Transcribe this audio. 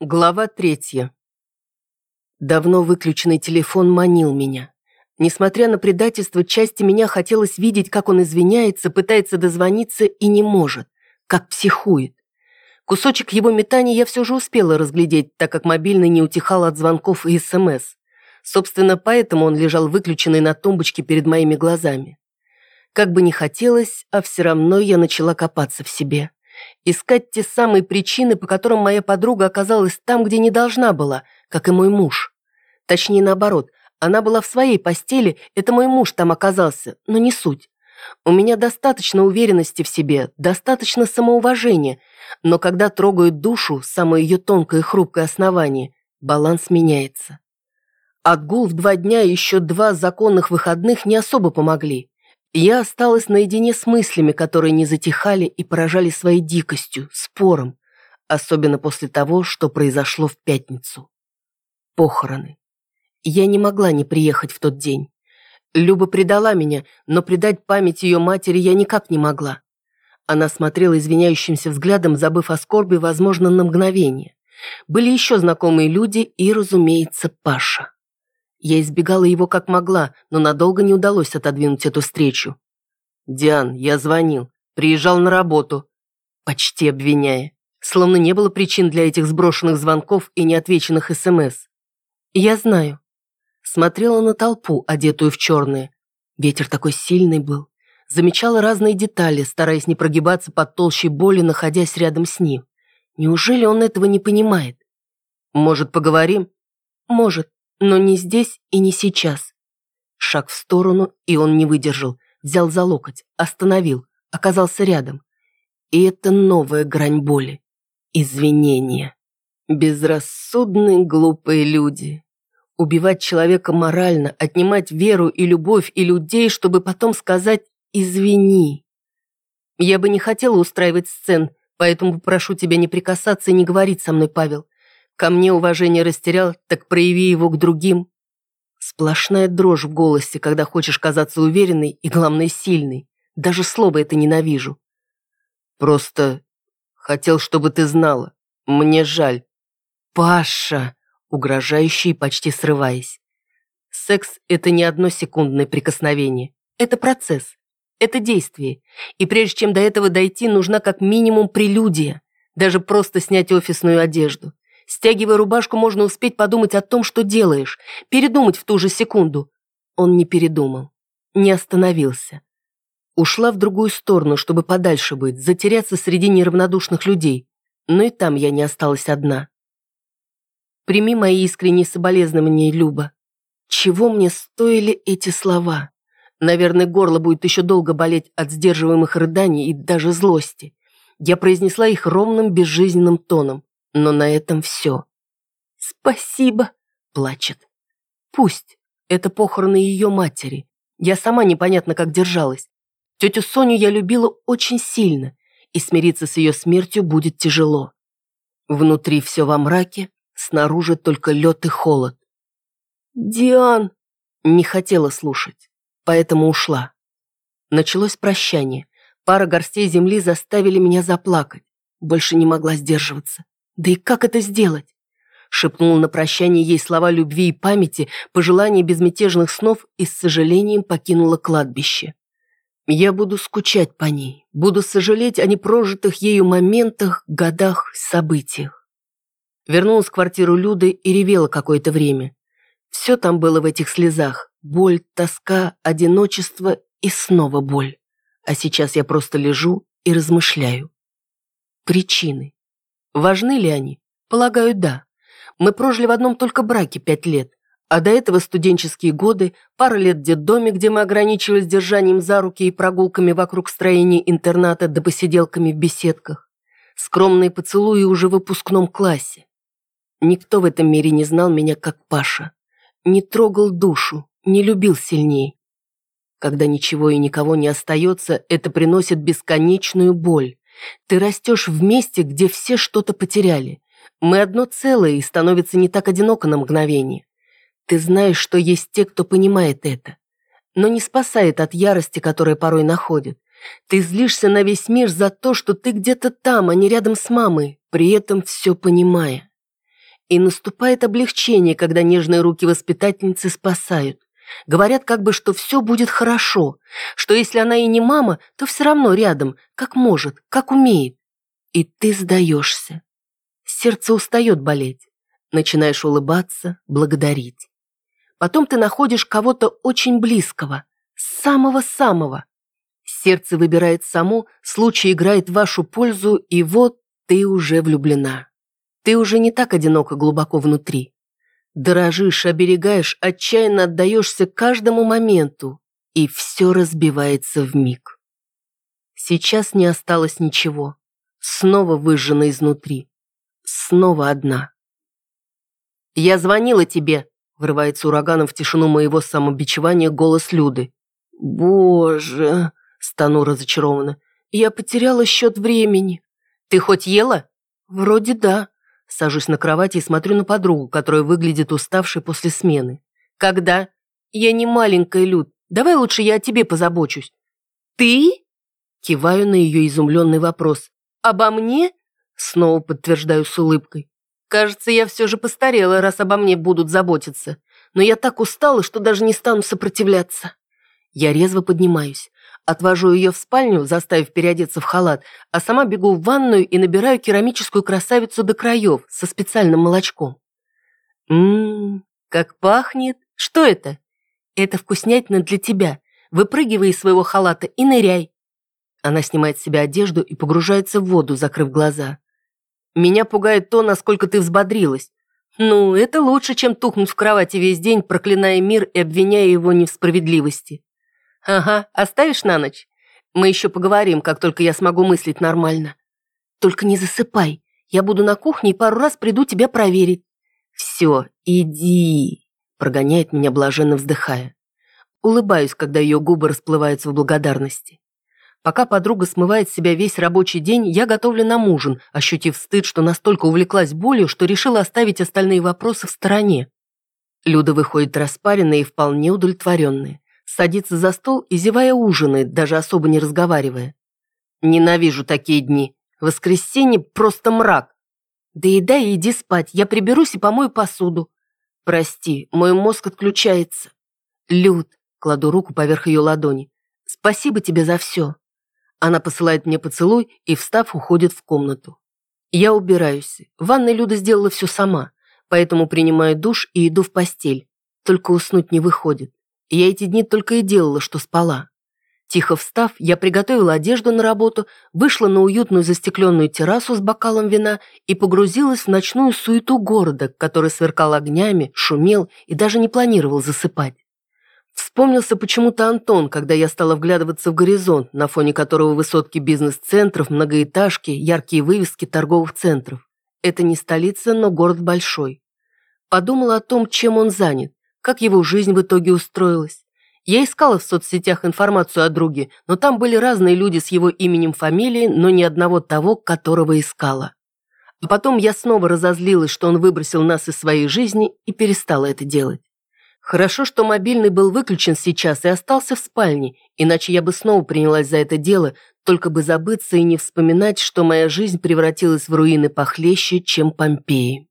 Глава третья. Давно выключенный телефон манил меня. Несмотря на предательство, части меня хотелось видеть, как он извиняется, пытается дозвониться и не может, как психует. Кусочек его метания я все же успела разглядеть, так как мобильный не утихал от звонков и СМС. Собственно, поэтому он лежал выключенный на тумбочке перед моими глазами. Как бы ни хотелось, а все равно я начала копаться в себе искать те самые причины, по которым моя подруга оказалась там, где не должна была, как и мой муж. Точнее, наоборот, она была в своей постели, это мой муж там оказался, но не суть. У меня достаточно уверенности в себе, достаточно самоуважения, но когда трогают душу, самое ее тонкое и хрупкое основание, баланс меняется. Отгул в два дня и еще два законных выходных не особо помогли. Я осталась наедине с мыслями, которые не затихали и поражали своей дикостью, спором, особенно после того, что произошло в пятницу. Похороны. Я не могла не приехать в тот день. Люба предала меня, но предать память ее матери я никак не могла. Она смотрела извиняющимся взглядом, забыв о скорби, возможно, на мгновение. Были еще знакомые люди и, разумеется, Паша. Я избегала его как могла, но надолго не удалось отодвинуть эту встречу. «Диан, я звонил. Приезжал на работу». Почти обвиняя. Словно не было причин для этих сброшенных звонков и неотвеченных СМС. «Я знаю». Смотрела на толпу, одетую в черное. Ветер такой сильный был. Замечала разные детали, стараясь не прогибаться под толщей боли, находясь рядом с ним. Неужели он этого не понимает? «Может, поговорим?» «Может. Но не здесь и не сейчас. Шаг в сторону, и он не выдержал. Взял за локоть, остановил, оказался рядом. И это новая грань боли. Извинения. Безрассудные глупые люди. Убивать человека морально, отнимать веру и любовь и людей, чтобы потом сказать «извини». Я бы не хотела устраивать сцен, поэтому прошу тебя не прикасаться и не говорить со мной, Павел. Ко мне уважение растерял, так прояви его к другим. Сплошная дрожь в голосе, когда хочешь казаться уверенной и, главное, сильной. Даже слово это ненавижу. Просто хотел, чтобы ты знала. Мне жаль. Паша, угрожающий, почти срываясь. Секс – это не одно секундное прикосновение. Это процесс. Это действие. И прежде чем до этого дойти, нужна как минимум прелюдия. Даже просто снять офисную одежду. Стягивая рубашку, можно успеть подумать о том, что делаешь, передумать в ту же секунду. Он не передумал, не остановился. Ушла в другую сторону, чтобы подальше быть, затеряться среди неравнодушных людей. Но и там я не осталась одна. Прими мои искренние соболезнования, Люба. Чего мне стоили эти слова? Наверное, горло будет еще долго болеть от сдерживаемых рыданий и даже злости. Я произнесла их ровным, безжизненным тоном. Но на этом все. «Спасибо», — плачет. «Пусть. Это похороны ее матери. Я сама непонятно как держалась. Тетю Соню я любила очень сильно, и смириться с ее смертью будет тяжело. Внутри все во мраке, снаружи только лед и холод. «Диан!» Не хотела слушать, поэтому ушла. Началось прощание. Пара горстей земли заставили меня заплакать. Больше не могла сдерживаться. Да и как это сделать? Шепнул на прощание ей слова любви и памяти, пожелания безмятежных снов и с сожалением покинула кладбище. Я буду скучать по ней, буду сожалеть о непрожитых ею моментах, годах, событиях. Вернулась в квартиру Люды и ревела какое-то время. Все там было в этих слезах. Боль, тоска, одиночество и снова боль. А сейчас я просто лежу и размышляю. Причины. Важны ли они? Полагаю, да. Мы прожили в одном только браке пять лет, а до этого студенческие годы, пара лет в детдоме, где мы ограничивались держанием за руки и прогулками вокруг строения интерната да посиделками в беседках, скромные поцелуи уже в выпускном классе. Никто в этом мире не знал меня как Паша. Не трогал душу, не любил сильней. Когда ничего и никого не остается, это приносит бесконечную боль. Ты растешь в месте, где все что-то потеряли. Мы одно целое, и становится не так одиноко на мгновение. Ты знаешь, что есть те, кто понимает это, но не спасает от ярости, которая порой находит. Ты злишься на весь мир за то, что ты где-то там, а не рядом с мамой, при этом все понимая. И наступает облегчение, когда нежные руки воспитательницы спасают. Говорят как бы, что все будет хорошо, что если она и не мама, то все равно рядом, как может, как умеет. И ты сдаешься. Сердце устает болеть. Начинаешь улыбаться, благодарить. Потом ты находишь кого-то очень близкого, самого-самого. Сердце выбирает само, случай играет в вашу пользу, и вот ты уже влюблена. Ты уже не так одиноко глубоко внутри. Дорожишь, оберегаешь, отчаянно отдаешься каждому моменту, и все разбивается в миг. Сейчас не осталось ничего. Снова выжжена изнутри. Снова одна. «Я звонила тебе», — врывается ураганом в тишину моего самобичевания голос Люды. «Боже», — стану разочарованно, — «я потеряла счет времени». «Ты хоть ела?» «Вроде да», Сажусь на кровати и смотрю на подругу, которая выглядит уставшей после смены. «Когда?» «Я не маленькая, Люд. Давай лучше я о тебе позабочусь». «Ты?» Киваю на ее изумленный вопрос. «Обо мне?» Снова подтверждаю с улыбкой. «Кажется, я все же постарела, раз обо мне будут заботиться. Но я так устала, что даже не стану сопротивляться». Я резво поднимаюсь. Отвожу ее в спальню, заставив переодеться в халат, а сама бегу в ванную и набираю керамическую красавицу до краев со специальным молочком. Ммм, как пахнет. Что это? Это вкуснятина для тебя. Выпрыгивай из своего халата и ныряй. Она снимает с себя одежду и погружается в воду, закрыв глаза. Меня пугает то, насколько ты взбодрилась. Ну, это лучше, чем тухнуть в кровати весь день, проклиная мир и обвиняя его в несправедливости. «Ага, оставишь на ночь? Мы еще поговорим, как только я смогу мыслить нормально. Только не засыпай. Я буду на кухне и пару раз приду тебя проверить». «Все, иди», — прогоняет меня, блаженно вздыхая. Улыбаюсь, когда ее губы расплываются в благодарности. Пока подруга смывает с себя весь рабочий день, я готовлю нам ужин, ощутив стыд, что настолько увлеклась болью, что решила оставить остальные вопросы в стороне. Люда выходит распаренная и вполне удовлетворенная садится за стол и, зевая, ужинает, даже особо не разговаривая. Ненавижу такие дни. Воскресенье просто мрак. Да и дай иди спать, я приберусь и помою посуду. Прости, мой мозг отключается. Люд, кладу руку поверх ее ладони. Спасибо тебе за все. Она посылает мне поцелуй и, встав, уходит в комнату. Я убираюсь. В ванной Люда сделала все сама, поэтому принимаю душ и иду в постель. Только уснуть не выходит. Я эти дни только и делала, что спала. Тихо встав, я приготовила одежду на работу, вышла на уютную застекленную террасу с бокалом вина и погрузилась в ночную суету города, который сверкал огнями, шумел и даже не планировал засыпать. Вспомнился почему-то Антон, когда я стала вглядываться в горизонт, на фоне которого высотки бизнес-центров, многоэтажки, яркие вывески торговых центров. Это не столица, но город большой. Подумала о том, чем он занят как его жизнь в итоге устроилась. Я искала в соцсетях информацию о друге, но там были разные люди с его именем, фамилией, но ни одного того, которого искала. А потом я снова разозлилась, что он выбросил нас из своей жизни и перестала это делать. Хорошо, что мобильный был выключен сейчас и остался в спальне, иначе я бы снова принялась за это дело, только бы забыться и не вспоминать, что моя жизнь превратилась в руины похлеще, чем Помпеи.